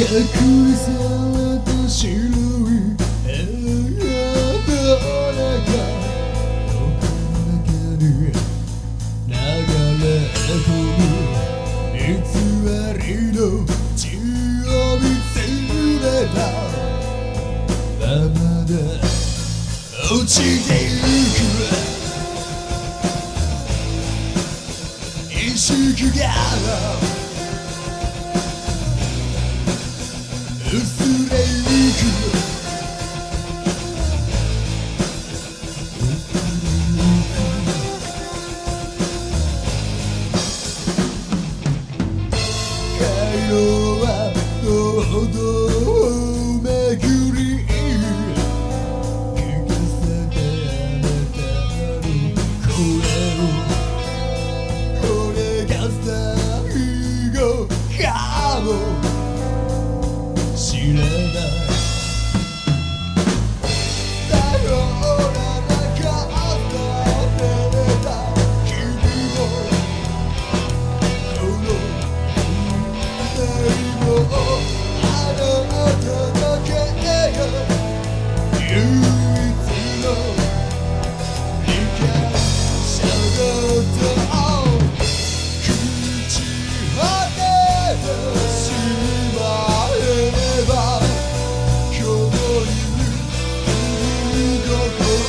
隠された白い部屋の中僕の中に流れ込む偽りの血を見つめたままで落ちてゆく意識が حدود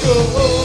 go.